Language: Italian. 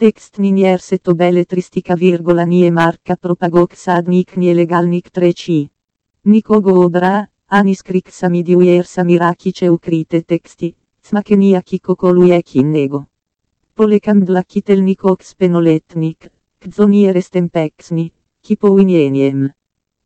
Tekst ninier se to beletristika virgola nije marka propagok sadnik nije legalnik treći. Nikogo obra, ani skrik sami diujer sami rakiće ukrite teksti, smake nijaki kokoluje kinnego. Polekam dla kitelnikok spenoletnik, kdzo nije restem